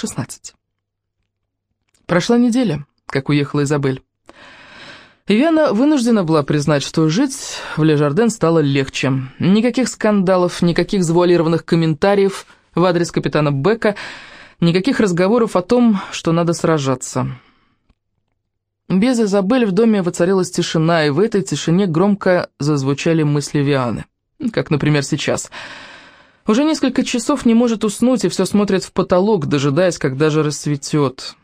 16. Прошла неделя, как уехала Изабель. Ивиана вынуждена была признать, что жить в Лежарден стало легче. Никаких скандалов, никаких завуалированных комментариев в адрес капитана Бека, никаких разговоров о том, что надо сражаться. Без Изабель в доме воцарилась тишина, и в этой тишине громко зазвучали мысли Вианы. Как, например, сейчас. Уже несколько часов не может уснуть и все смотрит в потолок, дожидаясь, когда же рассветет.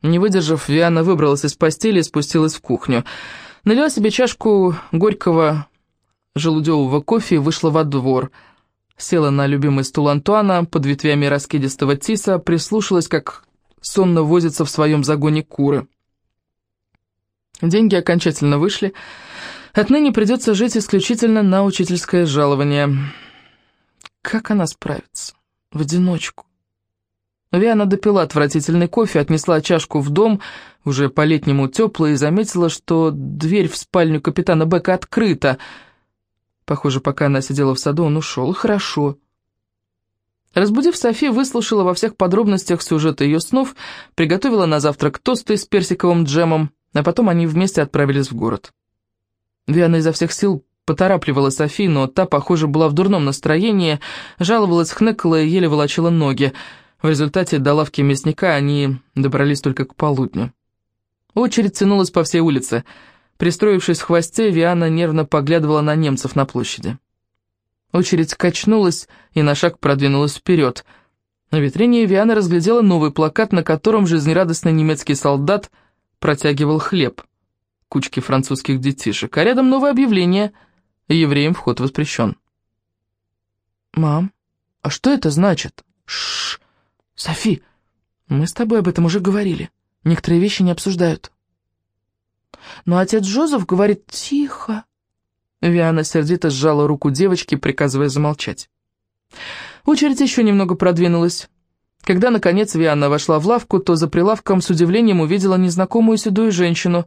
Не выдержав, Виана выбралась из постели и спустилась в кухню. Налила себе чашку горького желудевого кофе и вышла во двор. Села на любимый стул Антуана под ветвями раскидистого тиса, прислушалась, как сонно возится в своем загоне куры. Деньги окончательно вышли. Отныне придется жить исключительно на учительское жалование. Как она справится? В одиночку. Виана допила отвратительный кофе, отнесла чашку в дом, уже по-летнему теплый, и заметила, что дверь в спальню капитана Бека открыта. Похоже, пока она сидела в саду, он ушел. Хорошо. Разбудив Софи, выслушала во всех подробностях сюжета ее снов, приготовила на завтрак тосты с персиковым джемом, а потом они вместе отправились в город. Виана изо всех сил поторапливала Софи, но та, похоже, была в дурном настроении, жаловалась, хныкала и еле волочила ноги. В результате до лавки мясника они добрались только к полудню. Очередь тянулась по всей улице. Пристроившись в хвосте, Виана нервно поглядывала на немцев на площади. Очередь качнулась и на шаг продвинулась вперед. На витрине Виана разглядела новый плакат, на котором жизнерадостный немецкий солдат протягивал хлеб кучке французских детишек, а рядом новое объявление «Евреям вход воспрещен». «Мам, а что это значит?» «Шш, «Софи, мы с тобой об этом уже говорили. Некоторые вещи не обсуждают». Но отец Джозеф говорит «тихо». Виана сердито сжала руку девочки, приказывая замолчать. Очередь еще немного продвинулась. Когда, наконец, Виана вошла в лавку, то за прилавком с удивлением увидела незнакомую седую женщину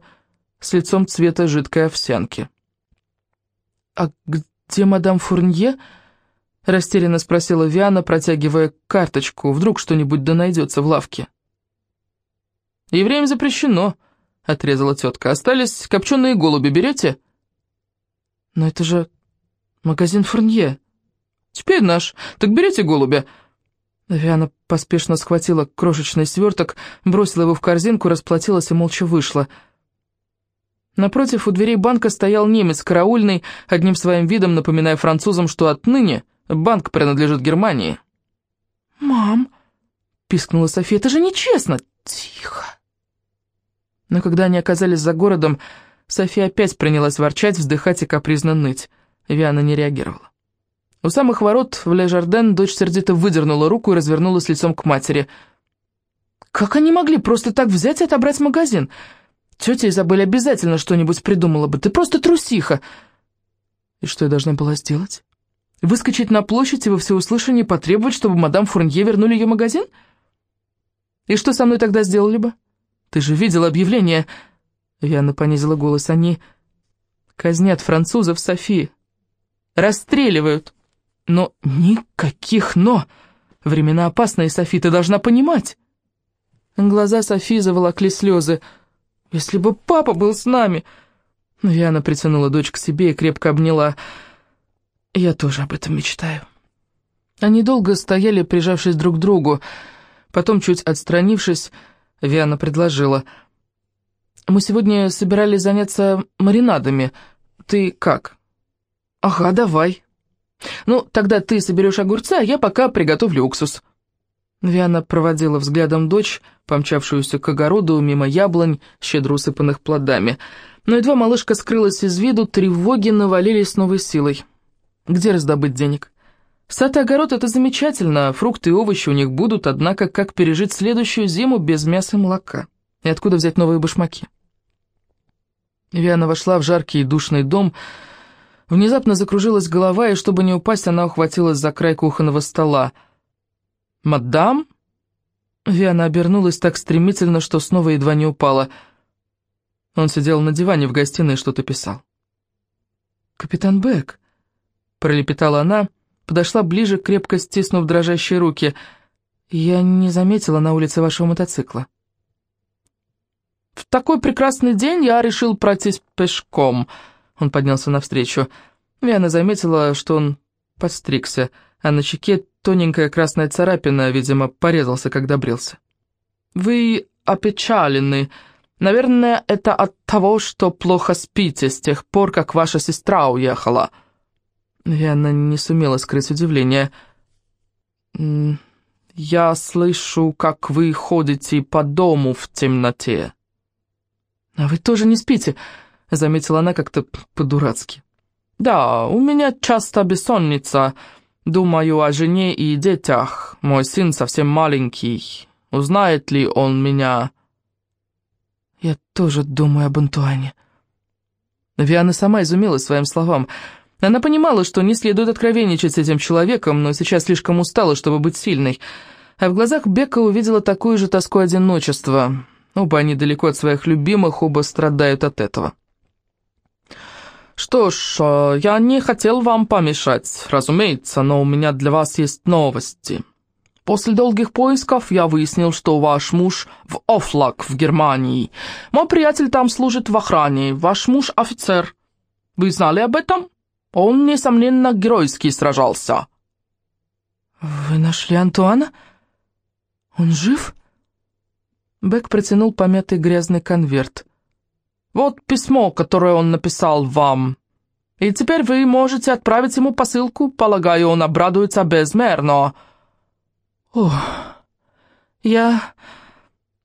с лицом цвета жидкой овсянки. «А где мадам Фурнье?» Растерянно спросила Виана, протягивая карточку. Вдруг что-нибудь да найдется в лавке. «Евреям запрещено», — отрезала тетка. «Остались копченые голуби, берете?» «Но это же магазин Фурнье». «Теперь наш. Так берите голубя». Виана поспешно схватила крошечный сверток, бросила его в корзинку, расплатилась и молча вышла. Напротив у дверей банка стоял немец караульный, одним своим видом напоминая французам, что отныне Банк принадлежит Германии». «Мам!» — пискнула София. «Это же нечестно!» «Тихо!» Но когда они оказались за городом, София опять принялась ворчать, вздыхать и капризно ныть. Виана не реагировала. У самых ворот в Ле-Жарден дочь сердито выдернула руку и развернулась лицом к матери. «Как они могли просто так взять и отобрать магазин? Тетя Изабель обязательно что-нибудь придумала бы. Ты просто трусиха!» «И что я должна была сделать?» Выскочить на площадь и во всеуслышание потребовать, чтобы мадам Фурнье вернули ее магазин? И что со мной тогда сделали бы? Ты же видела объявление. Яна понизила голос. Они казнят французов Софии. Расстреливают. Но никаких «но». Времена опасные, Софи, ты должна понимать. Глаза Софи заволокли слезы. «Если бы папа был с нами...» Яна притянула дочь к себе и крепко обняла. Я тоже об этом мечтаю. Они долго стояли, прижавшись друг к другу. Потом, чуть отстранившись, Виана предложила. «Мы сегодня собирались заняться маринадами. Ты как?» «Ага, давай». «Ну, тогда ты соберешь огурцы, а я пока приготовлю уксус». Виана проводила взглядом дочь, помчавшуюся к огороду мимо яблонь, щедро усыпанных плодами. Но едва малышка скрылась из виду, тревоги навалились с новой силой. Где раздобыть денег? Сад и огород — это замечательно, фрукты и овощи у них будут, однако как пережить следующую зиму без мяса и молока? И откуда взять новые башмаки? Виана вошла в жаркий и душный дом, внезапно закружилась голова, и чтобы не упасть, она ухватилась за край кухонного стола. «Мадам?» Виана обернулась так стремительно, что снова едва не упала. Он сидел на диване в гостиной и что-то писал. «Капитан Бек», пролепетала она, подошла ближе, крепко стиснув дрожащие руки. Я не заметила на улице вашего мотоцикла. В такой прекрасный день я решил пройтись пешком. Он поднялся навстречу. Виана заметила, что он подстригся, а на щеке тоненькая красная царапина, видимо, порезался, когда брился. «Вы опечалены. Наверное, это от того, что плохо спите с тех пор, как ваша сестра уехала». Виана не сумела скрыть удивление. «Я слышу, как вы ходите по дому в темноте». «А вы тоже не спите?» — заметила она как-то по-дурацки. «Да, у меня часто бессонница. Думаю о жене и детях. Мой сын совсем маленький. Узнает ли он меня?» «Я тоже думаю об Антуане». Виана сама изумилась своим словам. Она понимала, что не следует откровенничать с этим человеком, но сейчас слишком устала, чтобы быть сильной. А в глазах Бека увидела такую же тоску одиночества. Оба они далеко от своих любимых, оба страдают от этого. «Что ж, э, я не хотел вам помешать, разумеется, но у меня для вас есть новости. После долгих поисков я выяснил, что ваш муж в Офлак в Германии. Мой приятель там служит в охране, ваш муж офицер. Вы знали об этом? Он, несомненно, геройски сражался». «Вы нашли Антуана? Он жив?» Бек протянул помятый грязный конверт. «Вот письмо, которое он написал вам. И теперь вы можете отправить ему посылку. Полагаю, он обрадуется безмерно». «Ох, я...»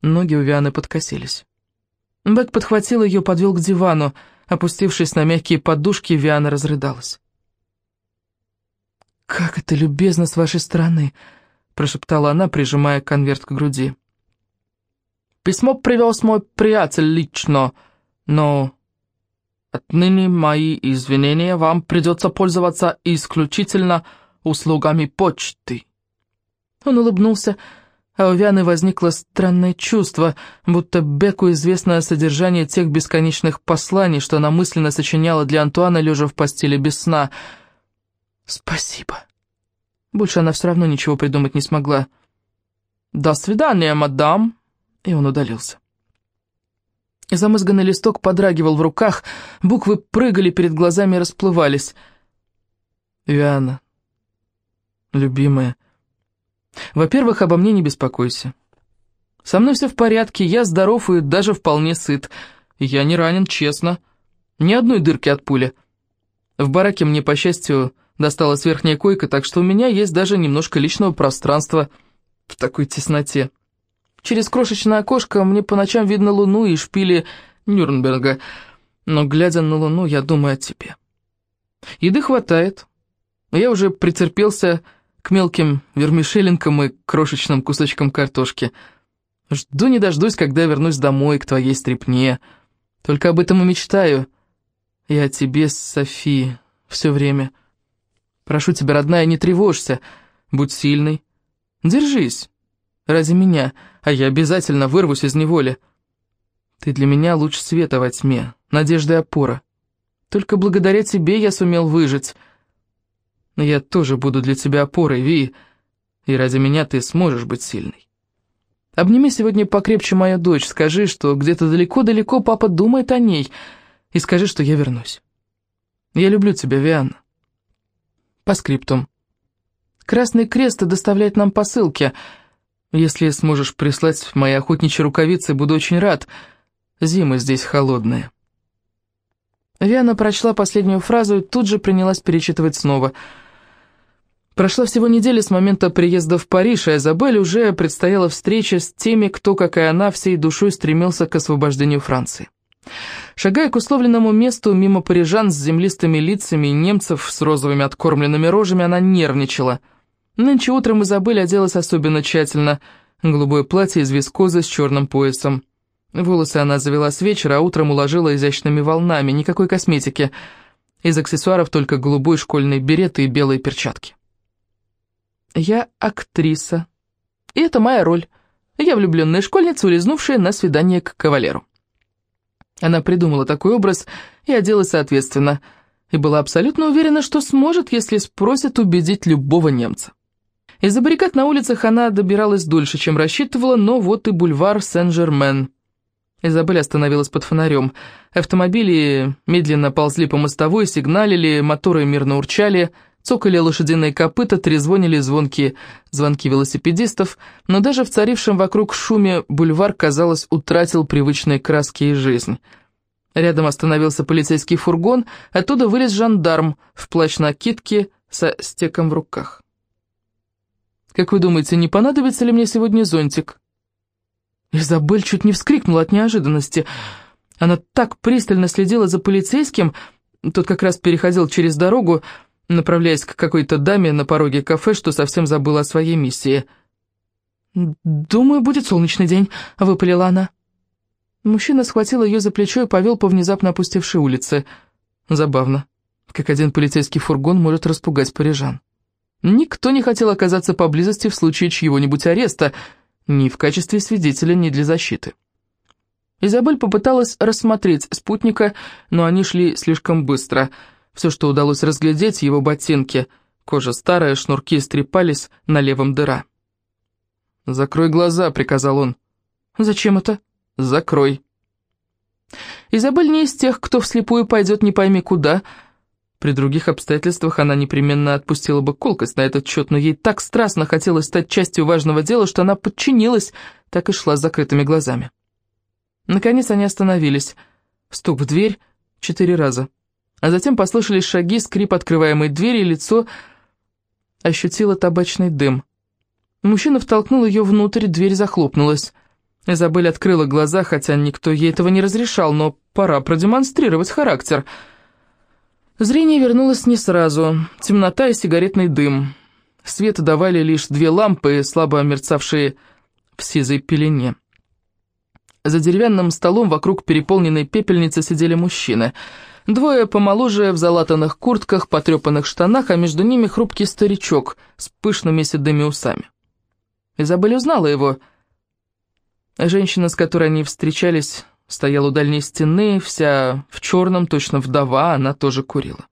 Ноги у Вианы подкосились. Бек подхватил ее, подвел к дивану. Опустившись на мягкие подушки, Виана разрыдалась. «Как это любезно с вашей стороны!» — прошептала она, прижимая конверт к груди. Письмо привез мой приятель лично, но отныне мои извинения вам придется пользоваться исключительно услугами почты». Он улыбнулся, а у Вианы возникло странное чувство, будто Беку известно содержание тех бесконечных посланий, что она мысленно сочиняла для Антуана, лежа в постели без сна. «Спасибо». Больше она все равно ничего придумать не смогла. «До свидания, мадам», и он удалился. Замызганный листок подрагивал в руках, буквы прыгали перед глазами и расплывались. «Виана, любимая, во-первых, обо мне не беспокойся. Со мной все в порядке, я здоров и даже вполне сыт. Я не ранен, честно. Ни одной дырки от пули. В бараке мне, по счастью, досталась верхняя койка, так что у меня есть даже немножко личного пространства в такой тесноте». Через крошечное окошко мне по ночам видно луну и шпили Нюрнберга, но, глядя на луну, я думаю о тебе. Еды хватает. Я уже претерпелся к мелким вермишелинкам и крошечным кусочкам картошки. Жду не дождусь, когда вернусь домой к твоей стрепне. Только об этом и мечтаю. И о тебе, Софи, все время. Прошу тебя, родная, не тревожься. Будь сильной. Держись. Ради меня — а я обязательно вырвусь из неволи. Ты для меня луч света во тьме, надежда и опора. Только благодаря тебе я сумел выжить. Но я тоже буду для тебя опорой, Ви, и ради меня ты сможешь быть сильной. Обними сегодня покрепче мою дочь, скажи, что где-то далеко-далеко папа думает о ней, и скажи, что я вернусь. Я люблю тебя, Вианна. По скриптум. Красный Крест доставляет нам посылки — если сможешь прислать мои охотничьи рукавицы, буду очень рад. Зимы здесь холодные». Виана прочла последнюю фразу и тут же принялась перечитывать снова. Прошла всего неделя с момента приезда в Париж, а Изабель уже предстояла встреча с теми, кто, как и она, всей душой стремился к освобождению Франции. Шагая к условленному месту мимо парижан с землистыми лицами и немцев с розовыми откормленными рожами, она нервничала – Нынче утром Изабель оделась особенно тщательно. Голубое платье из вискозы с черным поясом. Волосы она завела с вечера, а утром уложила изящными волнами, никакой косметики. Из аксессуаров только голубой школьный берет и белые перчатки. «Я актриса. И это моя роль. Я влюбленная школьница, улизнувшая на свидание к кавалеру». Она придумала такой образ и оделась соответственно, и была абсолютно уверена, что сможет, если спросят убедить любого немца. Из-за баррикад на улицах она добиралась дольше, чем рассчитывала, но вот и бульвар Сен-Жермен. Изабель остановилась под фонарем. Автомобили медленно ползли по мостовой, сигналили, моторы мирно урчали, цокали лошадиные копыта, трезвонили звонкие звонки велосипедистов, но даже в царившем вокруг шуме бульвар, казалось, утратил привычные краски и жизнь. Рядом остановился полицейский фургон, оттуда вылез жандарм в плащ-накидке со стеком в руках. «Как вы думаете, не понадобится ли мне сегодня зонтик?» Изабель чуть не вскрикнула от неожиданности. Она так пристально следила за полицейским, тот как раз переходил через дорогу, направляясь к какой-то даме на пороге кафе, что совсем забыла о своей миссии. «Думаю, будет солнечный день», — выпалила она. Мужчина схватил ее за плечо и повел по внезапно опустевшей улице. Забавно, как один полицейский фургон может распугать парижан. Никто не хотел оказаться поблизости в случае чьего-нибудь ареста — ни в качестве свидетеля, ни для защиты. Изабель попыталась рассмотреть спутника, но они шли слишком быстро. Все, что удалось разглядеть, его ботинки. Кожа старая, шнурки стрепались, на левом дыра. «Закрой глаза», — приказал он. «Зачем это?» «Закрой». Изабель не из тех, кто вслепую пойдет не пойми куда, — при других обстоятельствах она непременно отпустила бы колкость на этот счет, но ей так страстно хотелось стать частью важного дела, что она подчинилась, так и шла с закрытыми глазами. Наконец они остановились. Стук в дверь четыре раза. А затем послышались шаги, скрип открываемой двери, и лицо ощутило табачный дым. Мужчина втолкнул ее внутрь, дверь захлопнулась. Изабель открыла глаза, хотя никто ей этого не разрешал, но пора продемонстрировать характер — Зрение вернулось не сразу. Темнота и сигаретный дым. Свет давали лишь две лампы, слабо мерцавшие в сизой пелене. За деревянным столом вокруг переполненной пепельницы сидели мужчины. Двое помоложе в залатанных куртках, потрепанных штанах, а между ними хрупкий старичок с пышными седыми усами. Изабель узнала его. Женщина, с которой они встречались, Стояла у дальней стены, вся в черном, точно вдова, она тоже курила.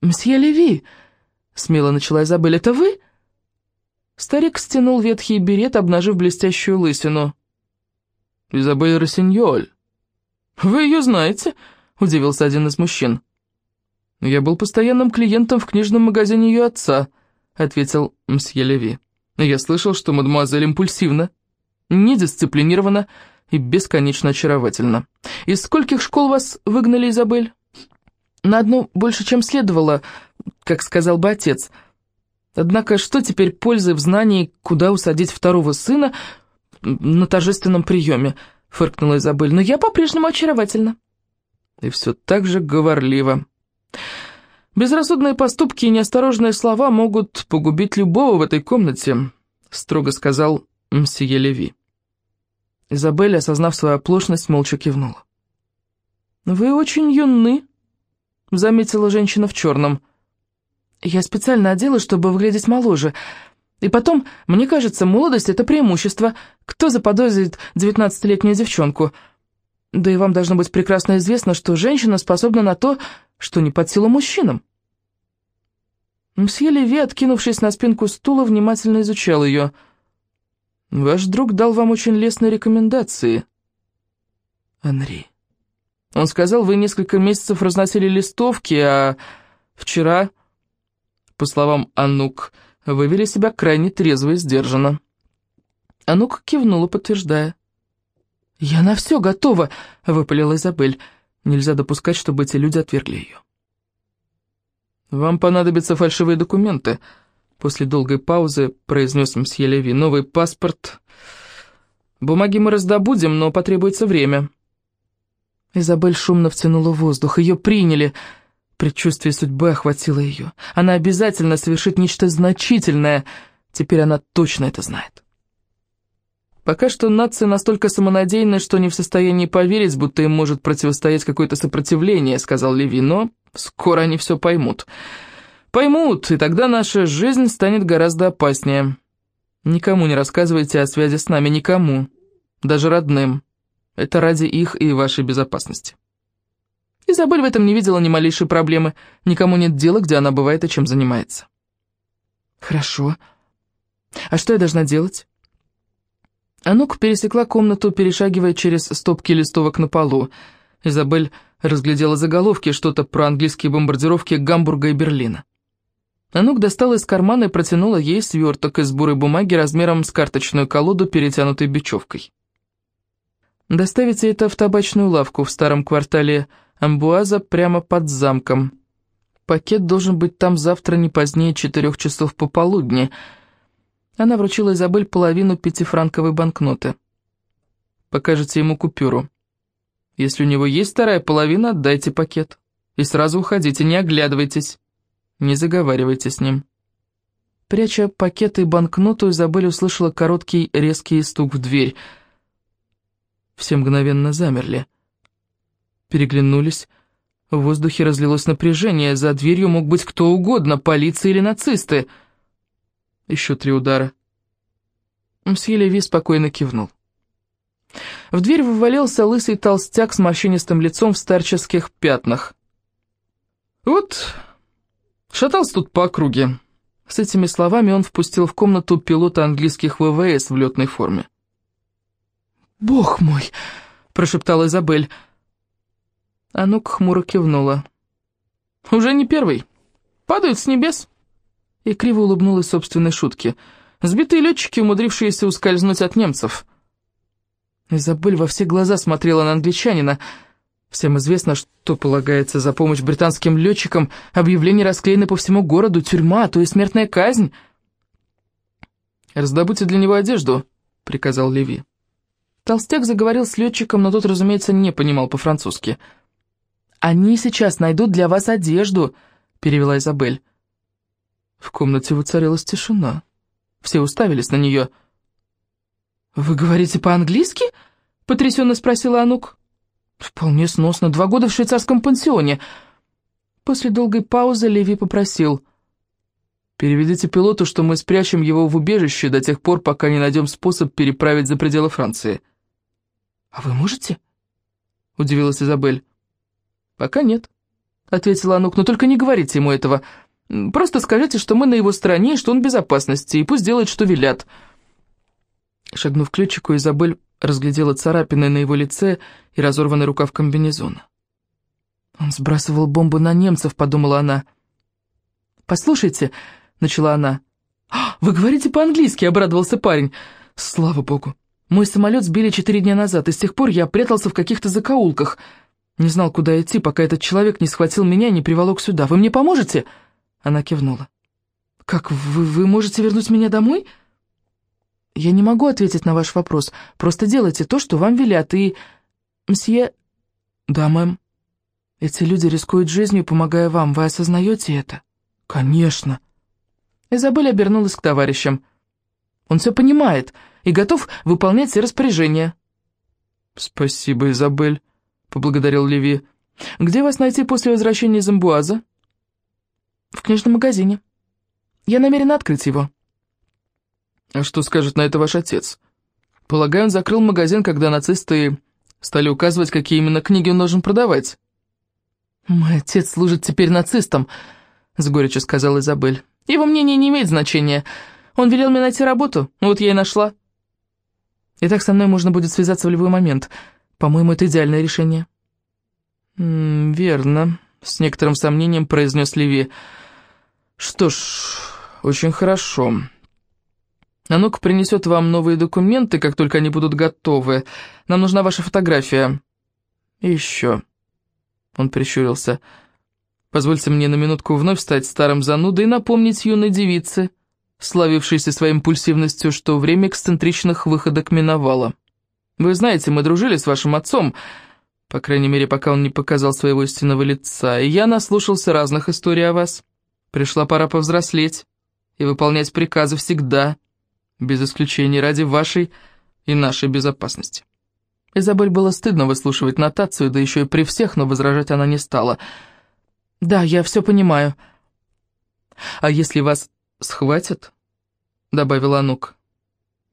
«Мсье Леви!» — смело начала Изабель. «Это вы?» Старик стянул ветхий берет, обнажив блестящую лысину. «Изабель Рассиньоль». «Вы ее знаете?» — удивился один из мужчин. «Я был постоянным клиентом в книжном магазине ее отца», — ответил мсье Леви. «Я слышал, что мадемуазель импульсивна, недисциплинирована, и бесконечно очаровательно. Из скольких школ вас выгнали, Изабель? На одну больше, чем следовало, как сказал бы отец. Однако что теперь пользы в знании, куда усадить второго сына на торжественном приеме, фыркнула Изабель, но я по-прежнему очаровательна. И все так же говорливо. Безрассудные поступки и неосторожные слова могут погубить любого в этой комнате, строго сказал мсье Леви. Изабель, осознав свою оплошность, молча кивнула. «Вы очень юны», — заметила женщина в черном. «Я специально одела, чтобы выглядеть моложе. И потом, мне кажется, молодость — это преимущество. Кто заподозрит девятнадцатилетнюю девчонку? Да и вам должно быть прекрасно известно, что женщина способна на то, что не под силу мужчинам». Мсье Леви, откинувшись на спинку стула, внимательно изучал ее — Ваш друг дал вам очень лестные рекомендации, Анри. Он сказал, вы несколько месяцев разносили листовки, а вчера, по словам Анук, вы вели себя крайне трезво и сдержанно. Анук кивнула, подтверждая. «Я на все готова», — выпалила Изабель. Нельзя допускать, чтобы эти люди отвергли ее. «Вам понадобятся фальшивые документы», После долгой паузы произнес мсье Леви. «Новый паспорт. Бумаги мы раздобудем, но потребуется время». Изабель шумно втянула воздух. Ее приняли. Предчувствие судьбы охватило ее. Она обязательно совершит нечто значительное. Теперь она точно это знает. Пока что нация настолько самонадеянна, что не в состоянии поверить, будто им может противостоять какое-то сопротивление, сказал Леви, но скоро они все поймут. Поймут, и тогда наша жизнь станет гораздо опаснее. Никому не рассказывайте о связи с нами, никому, даже родным. Это ради их и вашей безопасности. Изабель в этом не видела ни малейшей проблемы. Никому нет дела, где она бывает и чем занимается. «Хорошо», А что я должна делать? Анук пересекла комнату, перешагивая через стопки листовок на полу. Изабель разглядела заголовки, что-то про английские бомбардировки Гамбурга и Берлина. Анук достала из кармана и протянула ей сверток из бурой бумаги размером с карточную колоду, перетянутой бечевкой. «Доставите это в табачную лавку в старом квартале Амбуаза прямо под замком. Пакет должен быть там завтра не позднее четырех часов пополудни». Она вручила Изабель половину пятифранковой банкноты. «Покажите ему купюру. Если у него есть вторая половина, отдайте пакет. И сразу уходите, не оглядывайтесь». Не заговаривайте с ним». Пряча пакеты и банкноту, Изабель услышала короткий резкий стук в дверь. Все мгновенно замерли. Переглянулись. В воздухе разлилось напряжение. За дверью мог быть кто угодно, полиция или нацисты. Еще три удара. Мсье Леви спокойно кивнул. В дверь вывалился лысый толстяк с морщинистым лицом в старческих пятнах. «Вот Шатался тут по округе. С этими словами он впустил в комнату пилота английских ВВС в летной форме. «Бог мой!» — прошептала Изабель. Анук хмуро кивнула. «Уже не первый. Падают с небес». И криво улыбнулась собственной шутке. «Сбитые летчики, умудрившиеся ускользнуть от немцев». Изабель во все глаза смотрела на англичанина — Всем известно, что полагается за помощь британским летчикам. Объявления расклеены по всему городу, тюрьма, то и смертная казнь. «Раздобудьте для него одежду», — приказал Леви. Толстяк заговорил с летчиком, но тот, разумеется, не понимал по-французски. «Они сейчас найдут для вас одежду», — перевела Изабель. В комнате воцарилась тишина. Все уставились на нее. «Вы говорите по-английски?» — потрясенно спросила Анук. «Вполне сносно. Два года в швейцарском пансионе». После долгой паузы Леви попросил. «Переведите пилоту, что мы спрячем его в убежище до тех пор, пока не найдем способ переправить за пределы Франции». «А вы можете?» — удивилась Изабель. «Пока нет», — ответила Анук, — «но только не говорите ему этого. Просто скажите, что мы на его стороне, и что он в безопасности, и пусть делает, что велят». Шагнув к ключику, Изабель разглядела царапины на его лице и разорванный рукав комбинезона. «Он сбрасывал бомбу на немцев», — подумала она. «Послушайте», — начала она. «А, «Вы говорите по-английски», — обрадовался парень. «Слава богу. Мой самолет сбили четыре дня назад, и с тех пор я прятался в каких-то закоулках. Не знал, куда идти, пока этот человек не схватил меня и не приволок сюда. Вы мне поможете?» Она кивнула. «Как, вы, вы можете вернуть меня домой?» «Я не могу ответить на ваш вопрос. Просто делайте то, что вам велят, и...» «Мсье...» «Да, мэм». «Эти люди рискуют жизнью, помогая вам. Вы осознаете это?» «Конечно». Изабель обернулась к товарищам. «Он все понимает и готов выполнять все распоряжения». «Спасибо, Изабель», — поблагодарил Леви. «Где вас найти после возвращения из Амбуаза?» «В книжном магазине. Я намерена открыть его». «А что скажет на это ваш отец?» «Полагаю, он закрыл магазин, когда нацисты стали указывать, какие именно книги он должен продавать». «Мой отец служит теперь нацистам», — с горечью сказала Изабель. «Его мнение не имеет значения. Он велел мне найти работу, вот я и нашла». «И так со мной можно будет связаться в любой момент. По-моему, это идеальное решение». М -м, «Верно», — с некоторым сомнением произнес Леви. «Что ж, очень хорошо». Ну-ка принесет вам новые документы, как только они будут готовы. Нам нужна ваша фотография. И еще. Он прищурился. Позвольте мне на минутку вновь стать старым занудой и напомнить юной девице, славившейся своей импульсивностью, что время эксцентричных выходок миновало. Вы знаете, мы дружили с вашим отцом, по крайней мере, пока он не показал своего истинного лица, и я наслушался разных историй о вас. Пришла пора повзрослеть и выполнять приказы всегда без исключения ради вашей и нашей безопасности. Изабель было стыдно выслушивать нотацию, да еще и при всех, но возражать она не стала. «Да, я все понимаю». «А если вас схватят?» — добавила Анук.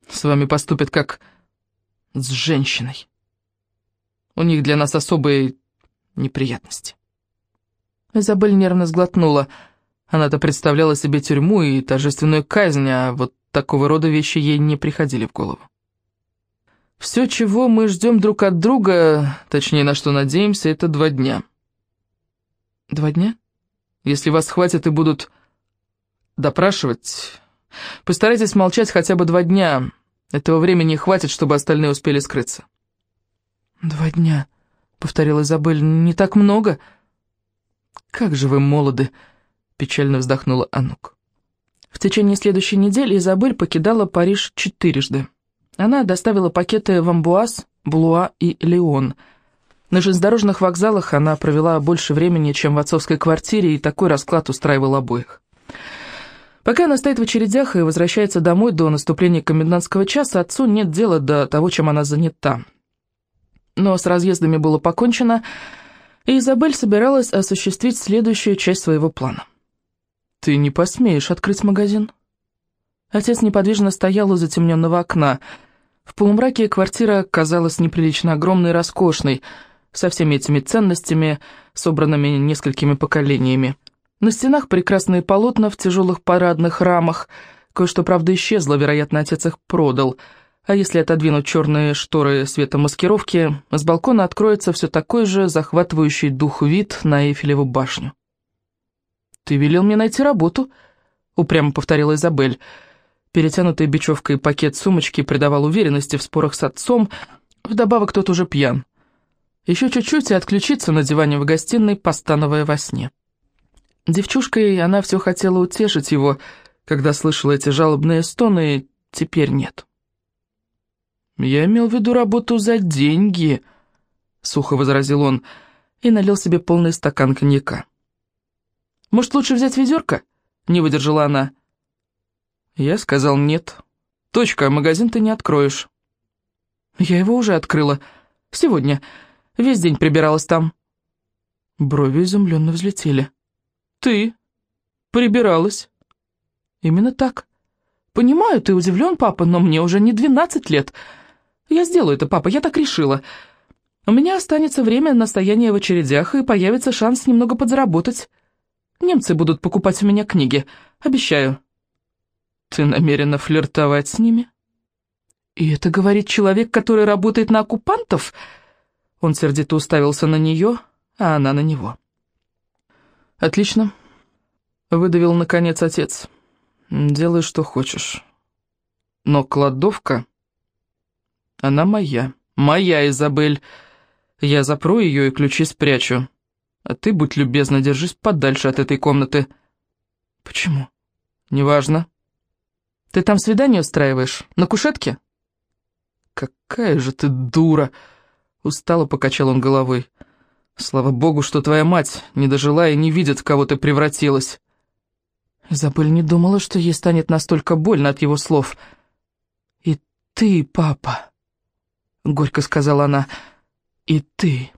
«С вами поступят как с женщиной. У них для нас особые неприятности». Изабель нервно сглотнула. Она-то представляла себе тюрьму и торжественную казнь, а вот такого рода вещи ей не приходили в голову. Все, чего мы ждем друг от друга, точнее, на что надеемся, это два дня. Два дня? Если вас хватит и будут допрашивать, постарайтесь молчать хотя бы два дня. Этого времени хватит, чтобы остальные успели скрыться. «Два дня», — повторила Изабель, — «не так много». «Как же вы молоды», — печально вздохнула Анук. В течение следующей недели Изабель покидала Париж четырежды. Она доставила пакеты в Амбуаз, Блуа и Леон. На железнодорожных вокзалах она провела больше времени, чем в отцовской квартире, и такой расклад устраивал обоих. Пока она стоит в очередях и возвращается домой до наступления комендантского часа, отцу нет дела до того, чем она занята. Но с разъездами было покончено, и Изабель собиралась осуществить следующую часть своего плана. «Ты не посмеешь открыть магазин?» Отец неподвижно стоял у затемненного окна – в полумраке квартира казалась неприлично огромной и роскошной, со всеми этими ценностями, собранными несколькими поколениями. На стенах прекрасные полотна в тяжелых парадных рамах, кое-что, правда, исчезло, вероятно, отец их продал. А если отодвинуть черные шторы светомаскировки, с балкона откроется все такой же захватывающий дух вид на Эйфелеву башню. «Ты велел мне найти работу», — упрямо повторила Изабель, — Перетянутый бечевкой пакет сумочки придавал уверенности в спорах с отцом, вдобавок тот уже пьян. Еще чуть-чуть и отключиться на диване в гостиной, постановая во сне. Девчушкой она все хотела утешить его, когда слышала эти жалобные стоны, теперь нет. «Я имел в виду работу за деньги», — сухо возразил он, и налил себе полный стакан коньяка. «Может, лучше взять ведерко?» — не выдержала она. Я сказал нет. Точка, магазин ты не откроешь. Я его уже открыла. Сегодня. Весь день прибиралась там. Брови изумленно взлетели. Ты? Прибиралась? Именно так. Понимаю, ты удивлен, папа, но мне уже не двенадцать лет. Я сделаю это, папа, я так решила. У меня останется время на стояние в очередях, и появится шанс немного подзаработать. Немцы будут покупать у меня книги, обещаю. Ты намерена флиртовать с ними? И это говорит человек, который работает на оккупантов? Он сердито уставился на нее, а она на него. Отлично. Выдавил, наконец, отец. Делай, что хочешь. Но кладовка... Она моя. Моя, Изабель. Я запру ее и ключи спрячу. А ты, будь любезна, держись подальше от этой комнаты. Почему? Неважно. Ты там свидание устраиваешь? На кушетке?» «Какая же ты дура!» Устало покачал он головой. «Слава богу, что твоя мать не дожила и не видит, в кого ты превратилась». Изабель не думала, что ей станет настолько больно от его слов. «И ты, папа», — горько сказала она, — «и ты».